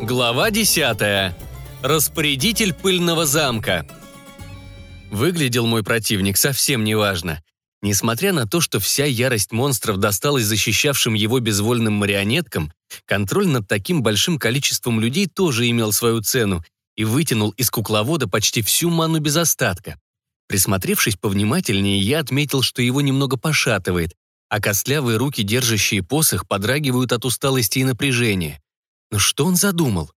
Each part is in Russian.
Глава 10. Распорядитель пыльного замка. Выглядел мой противник совсем неважно. Несмотря на то, что вся ярость монстров досталась защищавшим его безвольным марионеткам, контроль над таким большим количеством людей тоже имел свою цену и вытянул из кукловода почти всю ману без остатка. Присмотревшись повнимательнее, я отметил, что его немного пошатывает, а костлявые руки, держащие посох, подрагивают от усталости и напряжения. Но что он задумал?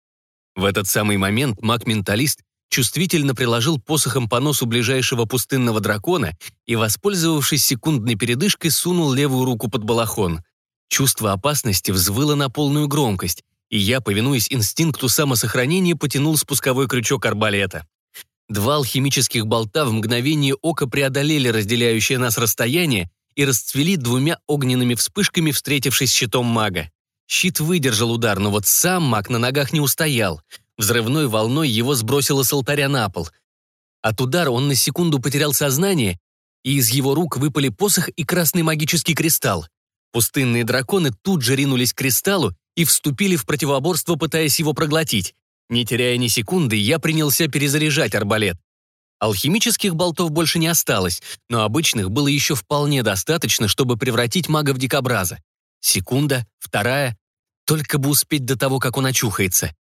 В этот самый момент маг-менталист чувствительно приложил посохом по носу ближайшего пустынного дракона и, воспользовавшись секундной передышкой, сунул левую руку под балахон. Чувство опасности взвыло на полную громкость, и я, повинуясь инстинкту самосохранения, потянул спусковой крючок арбалета. Два алхимических болта в мгновение ока преодолели разделяющее нас расстояние и расцвели двумя огненными вспышками, встретившись щитом мага. Щит выдержал удар, но вот сам маг на ногах не устоял. Взрывной волной его сбросило с алтаря на пол. От удара он на секунду потерял сознание, и из его рук выпали посох и красный магический кристалл. Пустынные драконы тут же ринулись к кристаллу и вступили в противоборство, пытаясь его проглотить. Не теряя ни секунды, я принялся перезаряжать арбалет. Алхимических болтов больше не осталось, но обычных было еще вполне достаточно, чтобы превратить мага в дикобраза. Секунда, вторая. Только бы успеть до того, как он очухается.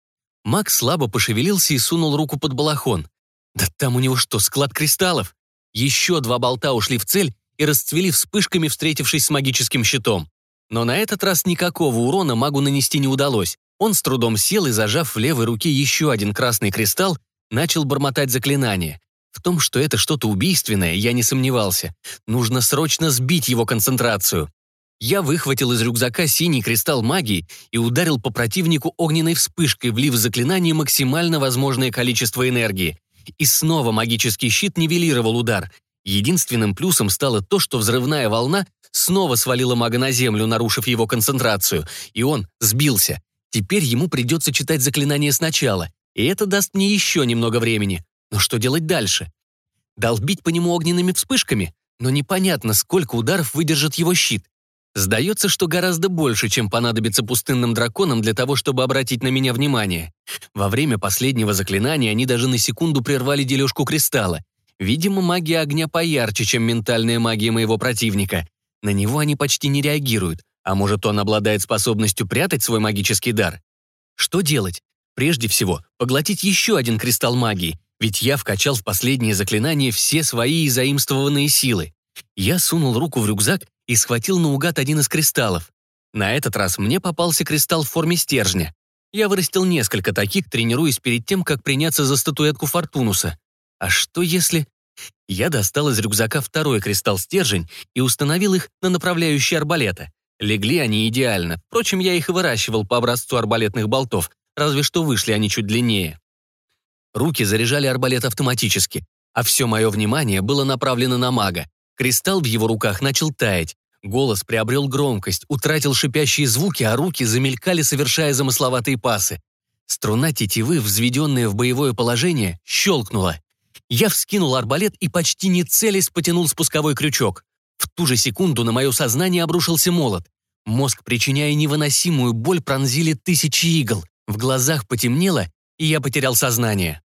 Макс слабо пошевелился и сунул руку под балахон. Да там у него что, склад кристаллов? Еще два болта ушли в цель и расцвели вспышками, встретившись с магическим щитом. Но на этот раз никакого урона магу нанести не удалось. Он с трудом сел и, зажав в левой руке еще один красный кристалл, начал бормотать заклинание. В том, что это что-то убийственное, я не сомневался. Нужно срочно сбить его концентрацию. Я выхватил из рюкзака синий кристалл магии и ударил по противнику огненной вспышкой, влив в заклинание максимально возможное количество энергии. И снова магический щит нивелировал удар. Единственным плюсом стало то, что взрывная волна снова свалила мага на землю, нарушив его концентрацию, и он сбился. Теперь ему придется читать заклинание сначала, и это даст мне еще немного времени. Но что делать дальше? Долбить по нему огненными вспышками? Но непонятно, сколько ударов выдержит его щит. Сдается, что гораздо больше, чем понадобится пустынным драконам для того, чтобы обратить на меня внимание. Во время последнего заклинания они даже на секунду прервали дележку кристалла. Видимо, магия огня поярче, чем ментальная магия моего противника. На него они почти не реагируют, а может, он обладает способностью прятать свой магический дар? Что делать? Прежде всего, поглотить еще один кристалл магии, ведь я вкачал в последнее заклинание все свои заимствованные силы. Я сунул руку в рюкзак и схватил наугад один из кристаллов. На этот раз мне попался кристалл в форме стержня. Я вырастил несколько таких, тренируясь перед тем, как приняться за статуэтку Фортунуса. А что если... Я достал из рюкзака второй кристалл-стержень и установил их на направляющий арбалета. Легли они идеально. Впрочем, я их и выращивал по образцу арбалетных болтов, разве что вышли они чуть длиннее. Руки заряжали арбалет автоматически, а все мое внимание было направлено на мага. Кристалл в его руках начал таять. Голос приобрел громкость, утратил шипящие звуки, а руки замелькали, совершая замысловатые пасы. Струна тетивы, взведенная в боевое положение, щелкнула. Я вскинул арбалет и почти не целясь потянул спусковой крючок. В ту же секунду на мое сознание обрушился молот. Мозг, причиняя невыносимую боль, пронзили тысячи игл. В глазах потемнело, и я потерял сознание.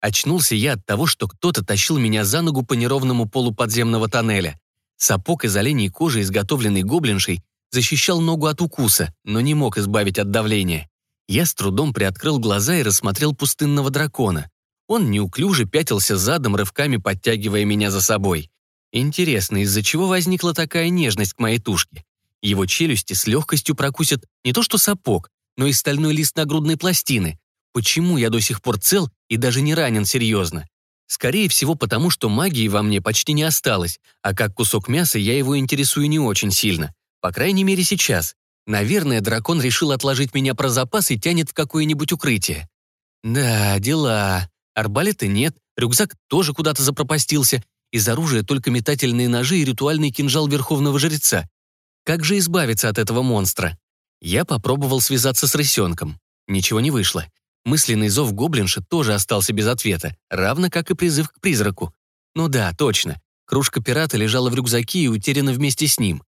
Очнулся я от того, что кто-то тащил меня за ногу по неровному полу подземного тоннеля. Сапог из оленей кожи, изготовленный гоблиншей, защищал ногу от укуса, но не мог избавить от давления. Я с трудом приоткрыл глаза и рассмотрел пустынного дракона. Он неуклюже пятился задом, рывками подтягивая меня за собой. Интересно, из-за чего возникла такая нежность к моей тушке? Его челюсти с легкостью прокусят не то что сапог, но и стальной лист нагрудной пластины, Почему я до сих пор цел и даже не ранен серьезно? Скорее всего, потому что магии во мне почти не осталось, а как кусок мяса я его интересую не очень сильно. По крайней мере, сейчас. Наверное, дракон решил отложить меня про запас и тянет в какое-нибудь укрытие. Да, дела. Арбалета нет, рюкзак тоже куда-то запропастился. Из оружия только метательные ножи и ритуальный кинжал Верховного Жреца. Как же избавиться от этого монстра? Я попробовал связаться с рысенком. Ничего не вышло. Мысленный зов гоблинши тоже остался без ответа, равно как и призыв к призраку. Ну да, точно. Кружка пирата лежала в рюкзаке и утеряна вместе с ним.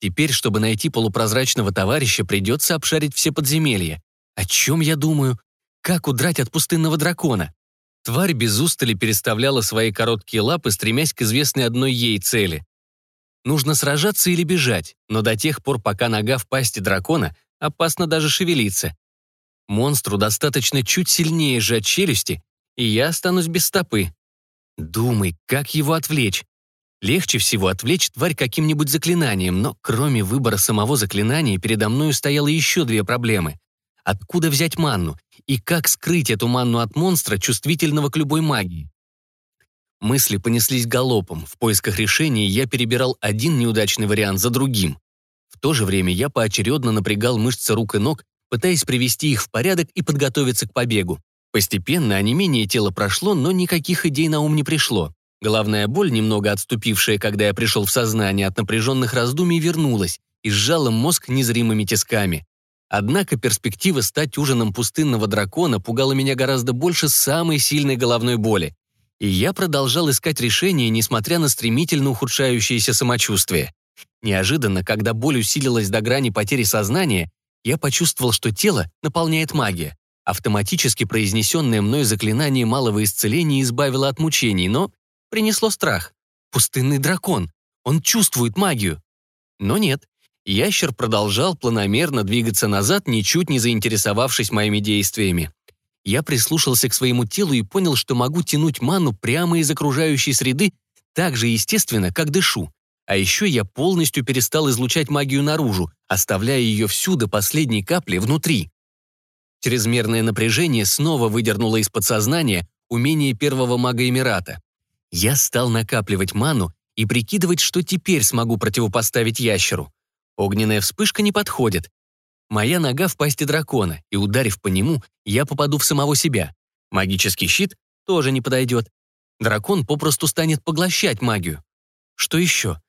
Теперь, чтобы найти полупрозрачного товарища, придется обшарить все подземелья. О чем я думаю? как удрать от пустынного дракона? Тварь без устали переставляла свои короткие лапы, стремясь к известной одной ей цели. Нужно сражаться или бежать, но до тех пор, пока нога в пасти дракона, опасно даже шевелиться. Монстру достаточно чуть сильнее сжать челюсти, и я останусь без стопы. Думай, как его отвлечь. Легче всего отвлечь тварь каким-нибудь заклинанием, но кроме выбора самого заклинания передо мною стояло еще две проблемы. Откуда взять манну? И как скрыть эту манну от монстра, чувствительного к любой магии? Мысли понеслись галопом. В поисках решения я перебирал один неудачный вариант за другим. В то же время я поочередно напрягал мышцы рук и ног, пытаясь привести их в порядок и подготовиться к побегу. Постепенно онемение тела прошло, но никаких идей на ум не пришло. Головная боль, немного отступившая, когда я пришел в сознание от напряженных раздумий, вернулась и сжала мозг незримыми тисками. Однако перспектива стать ужином пустынного дракона пугала меня гораздо больше самой сильной головной боли. И я продолжал искать решение, несмотря на стремительно ухудшающееся самочувствие. Неожиданно, когда боль усилилась до грани потери сознания, я почувствовал, что тело наполняет магия. Автоматически произнесенное мной заклинание малого исцеления избавило от мучений, но принесло страх. Пустынный дракон. Он чувствует магию. Но нет. Ящер продолжал планомерно двигаться назад, ничуть не заинтересовавшись моими действиями. Я прислушался к своему телу и понял, что могу тянуть ману прямо из окружающей среды так же естественно, как дышу. А еще я полностью перестал излучать магию наружу, оставляя ее всю до последней капли внутри. Чрезмерное напряжение снова выдернуло из подсознания умение первого мага Эмирата. Я стал накапливать ману и прикидывать, что теперь смогу противопоставить ящеру. Огненная вспышка не подходит. Моя нога в пасти дракона, и, ударив по нему, я попаду в самого себя. Магический щит тоже не подойдет. Дракон попросту станет поглощать магию. Что еще?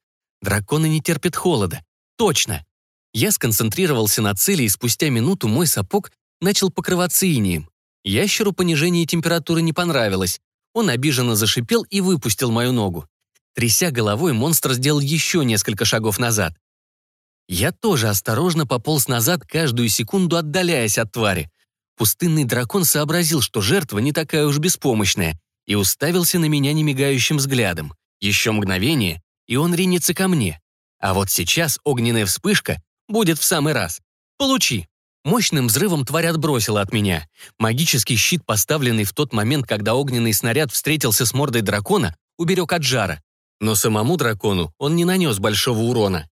Драконы не терпят холода. Точно! Я сконцентрировался на цели, и спустя минуту мой сапог начал покрываться инием. Ящеру понижение температуры не понравилось, он обиженно зашипел и выпустил мою ногу. Тряся головой, монстр сделал еще несколько шагов назад. Я тоже осторожно пополз назад, каждую секунду отдаляясь от твари. Пустынный дракон сообразил, что жертва не такая уж беспомощная, и уставился на меня немигающим взглядом. Еще мгновение, и он ринется ко мне. А вот сейчас огненная вспышка будет в самый раз. Получи! Мощным взрывом тварь отбросила от меня. Магический щит, поставленный в тот момент, когда огненный снаряд встретился с мордой дракона, уберег от жара. Но самому дракону он не нанес большого урона.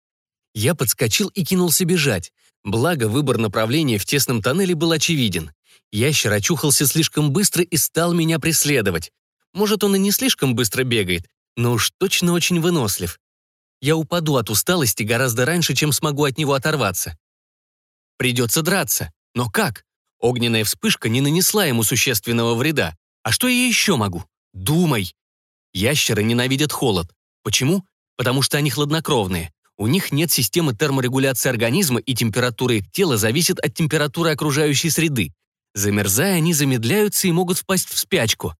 Я подскочил и кинулся бежать. Благо, выбор направления в тесном тоннеле был очевиден. Ящер очухался слишком быстро и стал меня преследовать. Может, он и не слишком быстро бегает, но уж точно очень вынослив. Я упаду от усталости гораздо раньше, чем смогу от него оторваться. Придется драться. Но как? Огненная вспышка не нанесла ему существенного вреда. А что я еще могу? Думай. Ящеры ненавидят холод. Почему? Потому что они хладнокровные. У них нет системы терморегуляции организма, и температура их тела зависит от температуры окружающей среды. Замерзая, они замедляются и могут впасть в спячку.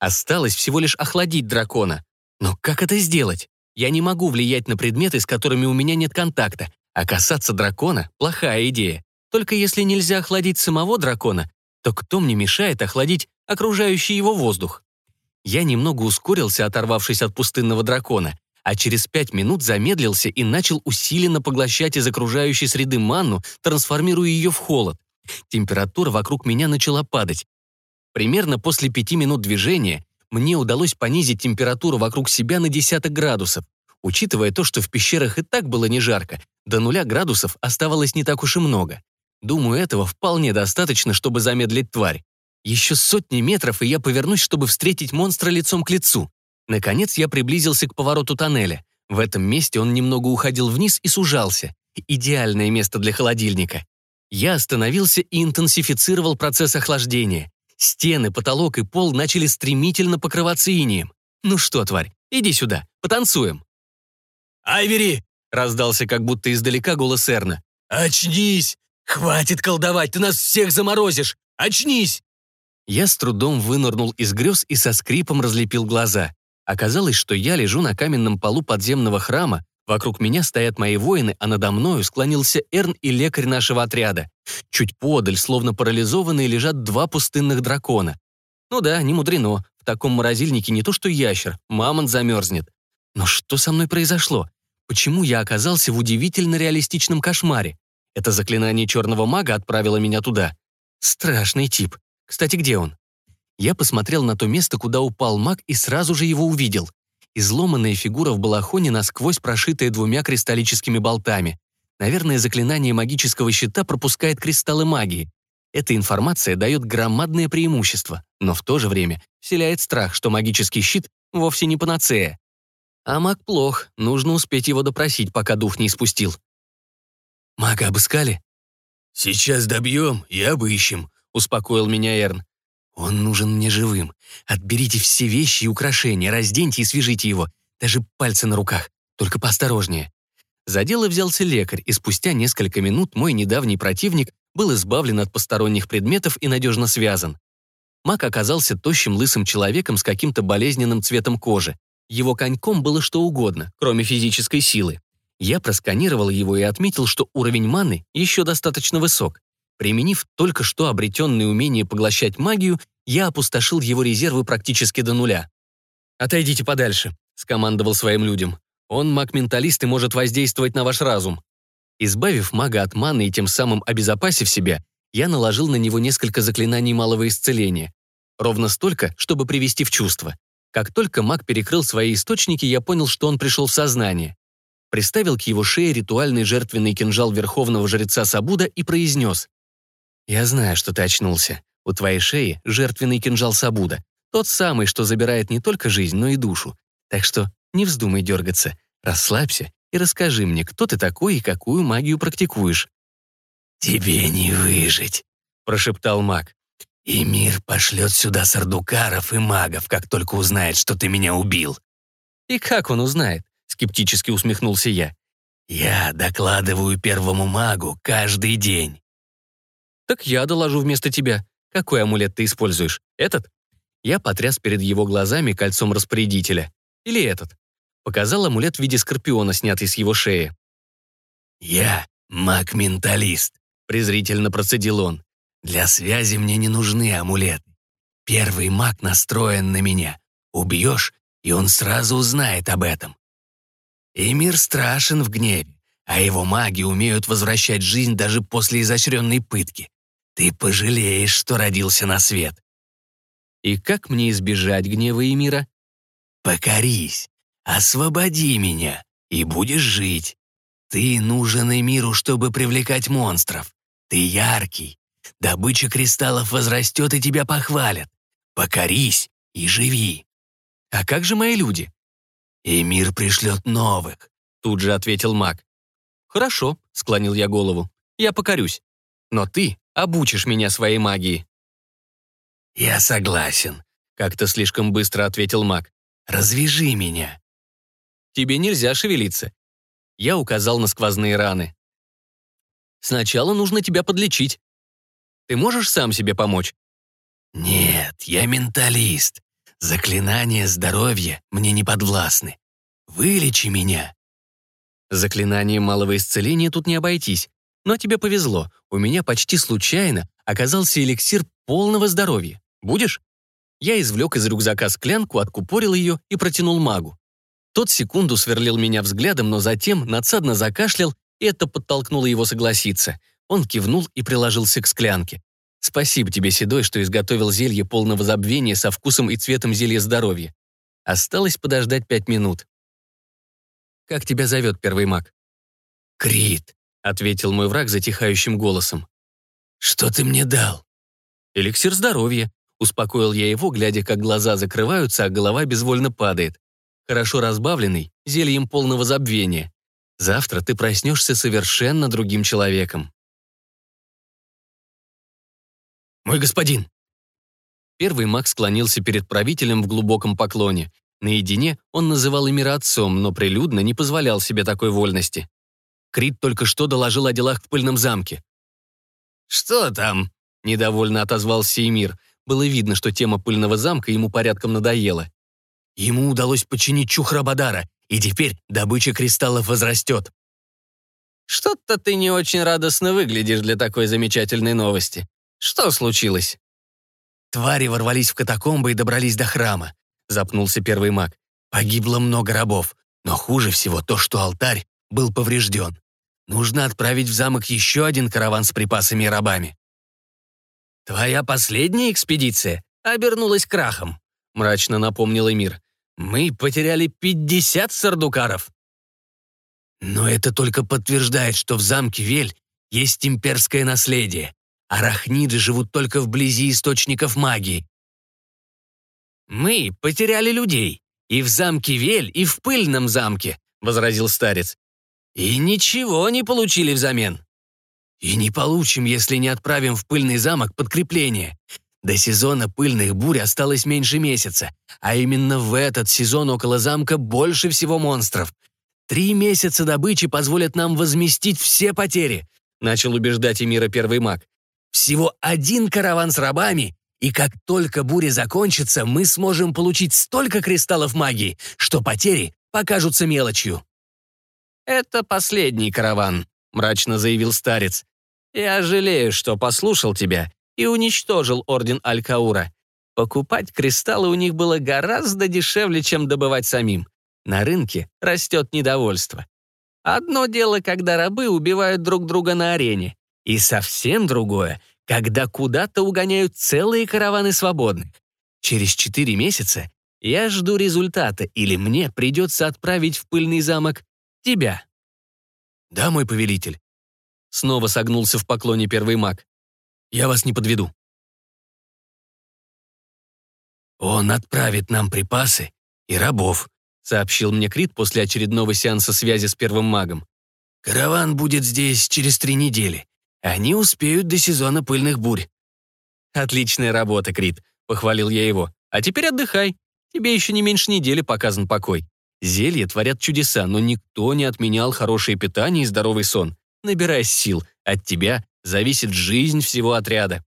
Осталось всего лишь охладить дракона. Но как это сделать? Я не могу влиять на предметы, с которыми у меня нет контакта, а касаться дракона – плохая идея. Только если нельзя охладить самого дракона, то кто мне мешает охладить окружающий его воздух? Я немного ускорился, оторвавшись от пустынного дракона, а через пять минут замедлился и начал усиленно поглощать из окружающей среды манну, трансформируя ее в холод. Температура вокруг меня начала падать. Примерно после пяти минут движения мне удалось понизить температуру вокруг себя на десяток градусов. Учитывая то, что в пещерах и так было не жарко, до нуля градусов оставалось не так уж и много. Думаю, этого вполне достаточно, чтобы замедлить тварь. Еще сотни метров, и я повернусь, чтобы встретить монстра лицом к лицу. Наконец я приблизился к повороту тоннеля. В этом месте он немного уходил вниз и сужался. Идеальное место для холодильника. Я остановился и интенсифицировал процесс охлаждения. Стены, потолок и пол начали стремительно покрываться инием. «Ну что, тварь, иди сюда, потанцуем». «Айвери, Раздался как будто издалека голос Эрна. «Очнись! Хватит колдовать, ты нас всех заморозишь! Очнись!» Я с трудом вынырнул из грез и со скрипом разлепил глаза. Оказалось, что я лежу на каменном полу подземного храма, Вокруг меня стоят мои воины, а надо мною склонился Эрн и лекарь нашего отряда. Чуть подаль, словно парализованные, лежат два пустынных дракона. Ну да, не мудрено. В таком морозильнике не то что ящер, мамонт замерзнет. Но что со мной произошло? Почему я оказался в удивительно реалистичном кошмаре? Это заклинание черного мага отправило меня туда. Страшный тип. Кстати, где он? Я посмотрел на то место, куда упал маг, и сразу же его увидел. Изломанная фигура в балахоне, насквозь прошитая двумя кристаллическими болтами. Наверное, заклинание магического щита пропускает кристаллы магии. Эта информация дает громадное преимущество, но в то же время вселяет страх, что магический щит вовсе не панацея. А маг плох, нужно успеть его допросить, пока дух не испустил. «Мага обыскали?» «Сейчас добьем и обыщем», — успокоил меня Эрн. «Он нужен мне живым. Отберите все вещи и украшения, разденьте и свяжите его. Даже пальцы на руках. Только поосторожнее». За дело взялся лекарь, и спустя несколько минут мой недавний противник был избавлен от посторонних предметов и надежно связан. Маг оказался тощим лысым человеком с каким-то болезненным цветом кожи. Его коньком было что угодно, кроме физической силы. Я просканировал его и отметил, что уровень маны еще достаточно высок. Применив только что обретенные умение поглощать магию, я опустошил его резервы практически до нуля. «Отойдите подальше», — скомандовал своим людям. «Он маг-менталист и может воздействовать на ваш разум». Избавив мага от маны и тем самым обезопасив себя, я наложил на него несколько заклинаний малого исцеления. Ровно столько, чтобы привести в чувство. Как только маг перекрыл свои источники, я понял, что он пришел в сознание. Приставил к его шее ритуальный жертвенный кинжал верховного жреца Сабуда и произнес. «Я знаю, что ты очнулся. У твоей шеи жертвенный кинжал Сабуда. Тот самый, что забирает не только жизнь, но и душу. Так что не вздумай дергаться. Расслабься и расскажи мне, кто ты такой и какую магию практикуешь». «Тебе не выжить», — прошептал маг. «И мир пошлет сюда сардукаров и магов, как только узнает, что ты меня убил». «И как он узнает?» — скептически усмехнулся я. «Я докладываю первому магу каждый день». «Так я доложу вместо тебя. Какой амулет ты используешь? Этот?» Я потряс перед его глазами кольцом распорядителя. «Или этот?» Показал амулет в виде скорпиона, снятый с его шеи. «Я маг-менталист», — презрительно процедил он. «Для связи мне не нужны амулеты. Первый маг настроен на меня. Убьешь, и он сразу узнает об этом. И мир страшен в гневе, а его маги умеют возвращать жизнь даже после изощренной пытки. Ты пожалеешь, что родился на свет. И как мне избежать гнева и мира? Покорись, освободи меня, и будешь жить. Ты нужен и миру, чтобы привлекать монстров. Ты яркий. Добыча кристаллов возрастет, и тебя похвалят. Покорись и живи. А как же мои люди? И мир пришлет новых, тут же ответил маг. Хорошо, склонил я голову. Я покорюсь. Но ты обучишь меня своей магии». «Я согласен», — как-то слишком быстро ответил маг. «Развяжи меня». «Тебе нельзя шевелиться». Я указал на сквозные раны. «Сначала нужно тебя подлечить. Ты можешь сам себе помочь?» «Нет, я менталист. Заклинания здоровья мне не подвластны. Вылечи меня». Заклинанием малого исцеления тут не обойтись. Но тебе повезло, у меня почти случайно оказался эликсир полного здоровья. Будешь?» Я извлек из рюкзака склянку, откупорил ее и протянул магу. Тот секунду сверлил меня взглядом, но затем надсадно закашлял, и это подтолкнуло его согласиться. Он кивнул и приложился к склянке. «Спасибо тебе, Седой, что изготовил зелье полного забвения со вкусом и цветом зелья здоровья. Осталось подождать пять минут». «Как тебя зовет первый маг?» «Крит», ответил мой враг затихающим голосом. «Что ты мне дал?» «Эликсир здоровья», — успокоил я его, глядя, как глаза закрываются, а голова безвольно падает. «Хорошо разбавленный, зельем полного забвения. Завтра ты проснешься совершенно другим человеком». «Мой господин!» Первый маг склонился перед правителем в глубоком поклоне. Наедине он называл Эмира отцом, но прилюдно не позволял себе такой вольности. Крит только что доложил о делах в пыльном замке. «Что там?» — недовольно отозвался Эмир. Было видно, что тема пыльного замка ему порядком надоела. Ему удалось починить Чухрабадара и теперь добыча кристаллов возрастет. Что-то ты не очень радостно выглядишь для такой замечательной новости. Что случилось? Твари ворвались в катакомбы и добрались до храма, запнулся первый маг. Погибло много рабов, но хуже всего то, что алтарь был поврежден. Нужно отправить в замок еще один караван с припасами и рабами. «Твоя последняя экспедиция обернулась крахом», — мрачно напомнил Эмир. «Мы потеряли пятьдесят сардукаров». Но это только подтверждает, что в замке Вель есть имперское наследие. Арахниды живут только вблизи источников магии. «Мы потеряли людей. И в замке Вель, и в пыльном замке», — возразил старец. «И ничего не получили взамен». «И не получим, если не отправим в пыльный замок подкрепление. До сезона пыльных бурь осталось меньше месяца, а именно в этот сезон около замка больше всего монстров. Три месяца добычи позволят нам возместить все потери», — начал убеждать Эмира первый маг. «Всего один караван с рабами, и как только буря закончится, мы сможем получить столько кристаллов магии, что потери покажутся мелочью». «Это последний караван», — мрачно заявил старец. «Я жалею, что послушал тебя и уничтожил Орден Алькаура. Покупать кристаллы у них было гораздо дешевле, чем добывать самим. На рынке растет недовольство. Одно дело, когда рабы убивают друг друга на арене, и совсем другое, когда куда-то угоняют целые караваны свободных. Через четыре месяца я жду результата, или мне придется отправить в пыльный замок тебя. Да, мой повелитель. Снова согнулся в поклоне первый маг. Я вас не подведу. Он отправит нам припасы и рабов, сообщил мне Крит после очередного сеанса связи с первым магом. «Караван будет здесь через три недели. Они успеют до сезона пыльных бурь». «Отличная работа, Крит», — похвалил я его. «А теперь отдыхай. Тебе еще не меньше недели показан покой. Зелья творят чудеса, но никто не отменял хорошее питание и здоровый сон. Набирай сил. От тебя зависит жизнь всего отряда».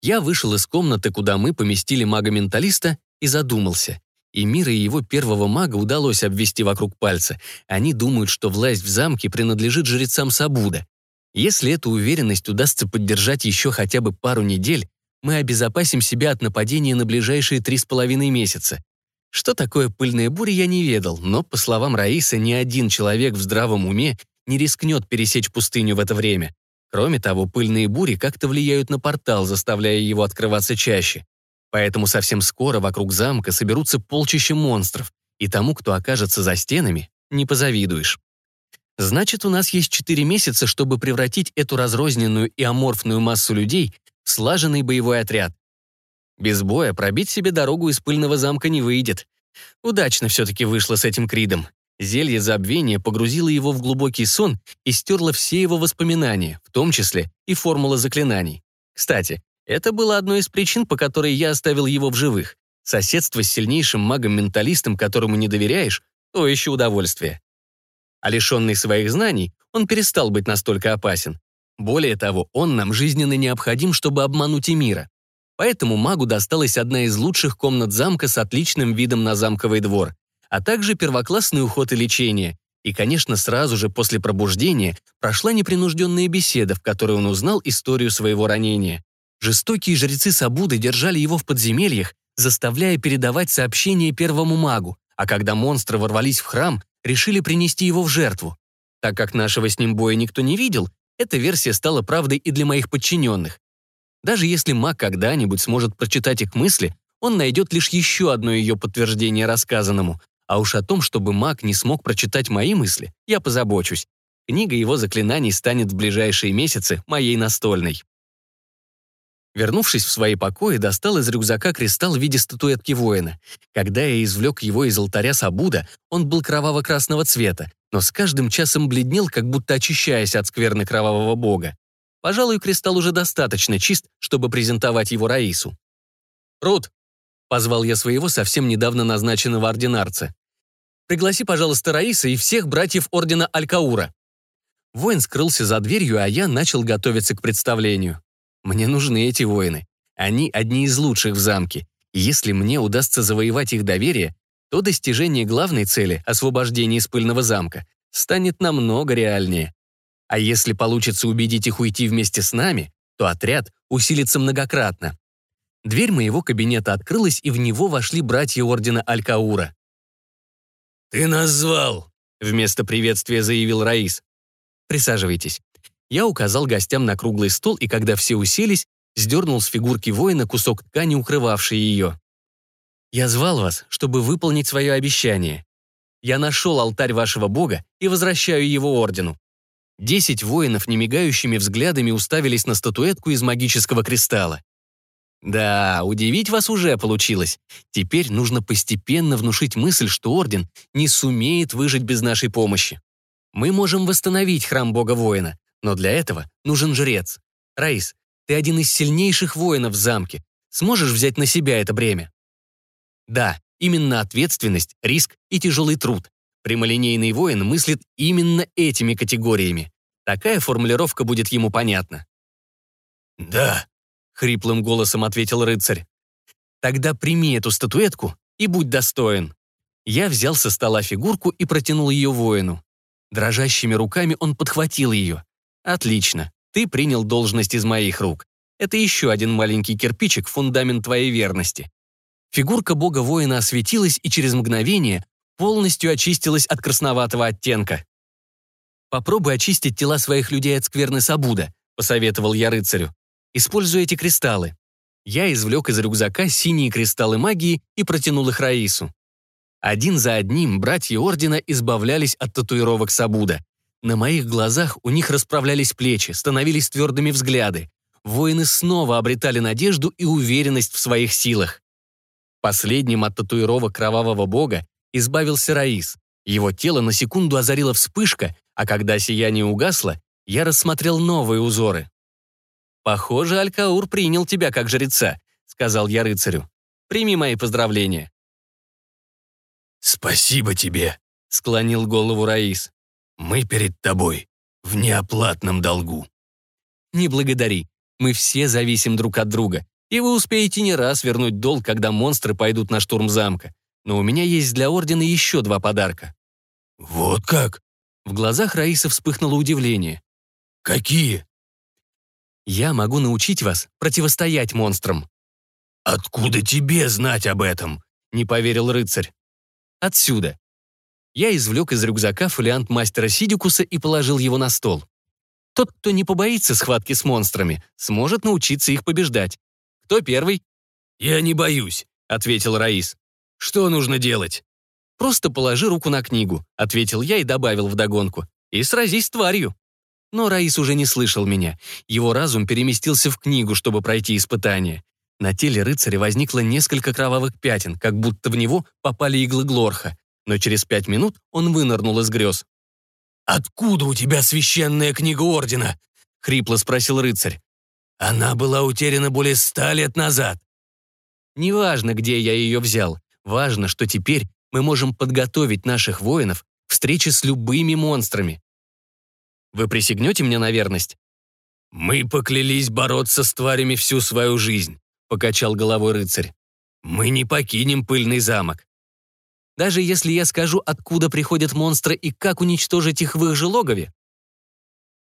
Я вышел из комнаты, куда мы поместили мага-менталиста, и задумался. И Мира и его первого мага удалось обвести вокруг пальца. Они думают, что власть в замке принадлежит жрецам Сабуда. Если эту уверенность удастся поддержать еще хотя бы пару недель, мы обезопасим себя от нападения на ближайшие три с половиной месяца. Что такое пыльная буря, я не ведал, но, по словам Раисы, ни один человек в здравом уме не рискнет пересечь пустыню в это время. Кроме того, пыльные бури как-то влияют на портал, заставляя его открываться чаще. Поэтому совсем скоро вокруг замка соберутся полчища монстров, и тому, кто окажется за стенами, не позавидуешь. Значит, у нас есть четыре месяца, чтобы превратить эту разрозненную и аморфную массу людей в слаженный боевой отряд. Без боя пробить себе дорогу из пыльного замка не выйдет. Удачно все-таки вышло с этим Кридом. Зелье забвения погрузило его в глубокий сон и стерло все его воспоминания, в том числе и формула заклинаний. Кстати, это было одной из причин, по которой я оставил его в живых. Соседство с сильнейшим магом-менталистом, которому не доверяешь, то еще удовольствие. А лишенный своих знаний, он перестал быть настолько опасен. Более того, он нам жизненно необходим, чтобы обмануть Эмира. Поэтому магу досталась одна из лучших комнат замка с отличным видом на замковый двор, а также первоклассный уход и лечение. И, конечно, сразу же после пробуждения прошла непринужденная беседа, в которой он узнал историю своего ранения. Жестокие жрецы Сабуды держали его в подземельях, заставляя передавать сообщения первому магу, а когда монстры ворвались в храм, решили принести его в жертву. Так как нашего с ним боя никто не видел, эта версия стала правдой и для моих подчиненных. Даже если маг когда-нибудь сможет прочитать их мысли, он найдет лишь еще одно ее подтверждение рассказанному. А уж о том, чтобы маг не смог прочитать мои мысли, я позабочусь. Книга его заклинаний станет в ближайшие месяцы моей настольной. Вернувшись в свои покои, достал из рюкзака кристалл в виде статуэтки воина. Когда я извлек его из алтаря Сабуда, он был кроваво-красного цвета, но с каждым часом бледнел, как будто очищаясь от скверны кровавого бога. Пожалуй, кристалл уже достаточно чист, чтобы презентовать его Раису. «Рут!» — позвал я своего совсем недавно назначенного ординарца. «Пригласи, пожалуйста, Раиса и всех братьев Ордена Алькаура». Воин скрылся за дверью, а я начал готовиться к представлению. Мне нужны эти воины. Они одни из лучших в замке. если мне удастся завоевать их доверие, то достижение главной цели – освобождения из пыльного замка – станет намного реальнее. А если получится убедить их уйти вместе с нами, то отряд усилится многократно. Дверь моего кабинета открылась, и в него вошли братья ордена Алькаура. «Ты нас звал!» — вместо приветствия заявил Раис. «Присаживайтесь». Я указал гостям на круглый стол, и когда все уселись, сдернул с фигурки воина кусок ткани, укрывавший ее. «Я звал вас, чтобы выполнить свое обещание. Я нашел алтарь вашего бога и возвращаю его ордену. Десять воинов немигающими взглядами уставились на статуэтку из магического кристалла. Да, удивить вас уже получилось. Теперь нужно постепенно внушить мысль, что Орден не сумеет выжить без нашей помощи. Мы можем восстановить храм бога-воина, но для этого нужен жрец. Раис, ты один из сильнейших воинов в замке. Сможешь взять на себя это бремя? Да, именно ответственность, риск и тяжелый труд. Прямолинейный воин мыслит именно этими категориями. Такая формулировка будет ему понятна. «Да», — хриплым голосом ответил рыцарь. «Тогда прими эту статуэтку и будь достоин». Я взял со стола фигурку и протянул ее воину. Дрожащими руками он подхватил ее. «Отлично, ты принял должность из моих рук. Это еще один маленький кирпичик фундамент твоей верности». Фигурка бога-воина осветилась и через мгновение полностью очистилась от красноватого оттенка. «Попробуй очистить тела своих людей от скверны Сабуда», — посоветовал я рыцарю. «Используй эти кристаллы». Я извлек из рюкзака синие кристаллы магии и протянул их Раису. Один за одним братья Ордена избавлялись от татуировок Сабуда. На моих глазах у них расправлялись плечи, становились твердыми взгляды. Воины снова обретали надежду и уверенность в своих силах. Последним от татуировок кровавого бога избавился Раис. Его тело на секунду озарила вспышка, а когда сияние угасло, я рассмотрел новые узоры. «Похоже, Алькаур принял тебя как жреца», — сказал я рыцарю. «Прими мои поздравления». «Спасибо тебе», — склонил голову Раис. «Мы перед тобой в неоплатном долгу». «Не благодари. Мы все зависим друг от друга, и вы успеете не раз вернуть долг, когда монстры пойдут на штурм замка. Но у меня есть для Ордена еще два подарка». «Вот как?» В глазах Раисы вспыхнуло удивление. «Какие?» «Я могу научить вас противостоять монстрам». «Откуда тебе знать об этом?» — не поверил рыцарь. «Отсюда». Я извлек из рюкзака фолиант мастера Сидикуса и положил его на стол. Тот, кто не побоится схватки с монстрами, сможет научиться их побеждать. Кто первый? «Я не боюсь», — ответил Раис. «Что нужно делать?» «Просто положи руку на книгу», — ответил я и добавил вдогонку. «И сразись тварью». Но Раис уже не слышал меня. Его разум переместился в книгу, чтобы пройти испытание. На теле рыцаря возникло несколько кровавых пятен, как будто в него попали иглы Глорха. Но через пять минут он вынырнул из грез. «Откуда у тебя священная книга Ордена?» — хрипло спросил рыцарь. «Она была утеряна более ста лет назад». «Неважно, где я ее взял. Важно, что теперь мы можем подготовить наших воинов к встрече с любыми монстрами. Вы присягнете мне на верность?» «Мы поклялись бороться с тварями всю свою жизнь», — покачал головой рыцарь. «Мы не покинем пыльный замок». «Даже если я скажу, откуда приходят монстры и как уничтожить их в их же логове?»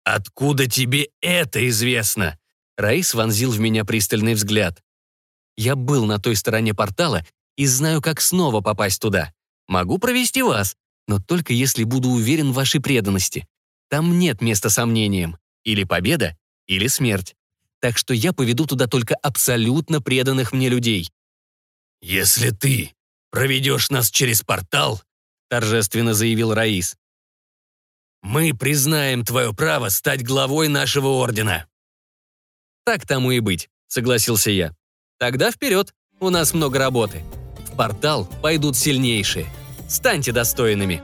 «Откуда тебе это известно?» Раис вонзил в меня пристальный взгляд. Я был на той стороне портала и знаю, как снова попасть туда. Могу провести вас, но только если буду уверен в вашей преданности. Там нет места сомнениям. Или победа, или смерть. Так что я поведу туда только абсолютно преданных мне людей. «Если ты проведешь нас через портал», — торжественно заявил Раис, «мы признаем твое право стать главой нашего ордена». «Так тому и быть», — согласился я. «Тогда вперед, у нас много работы» портал пойдут сильнейшие. Станьте достойными.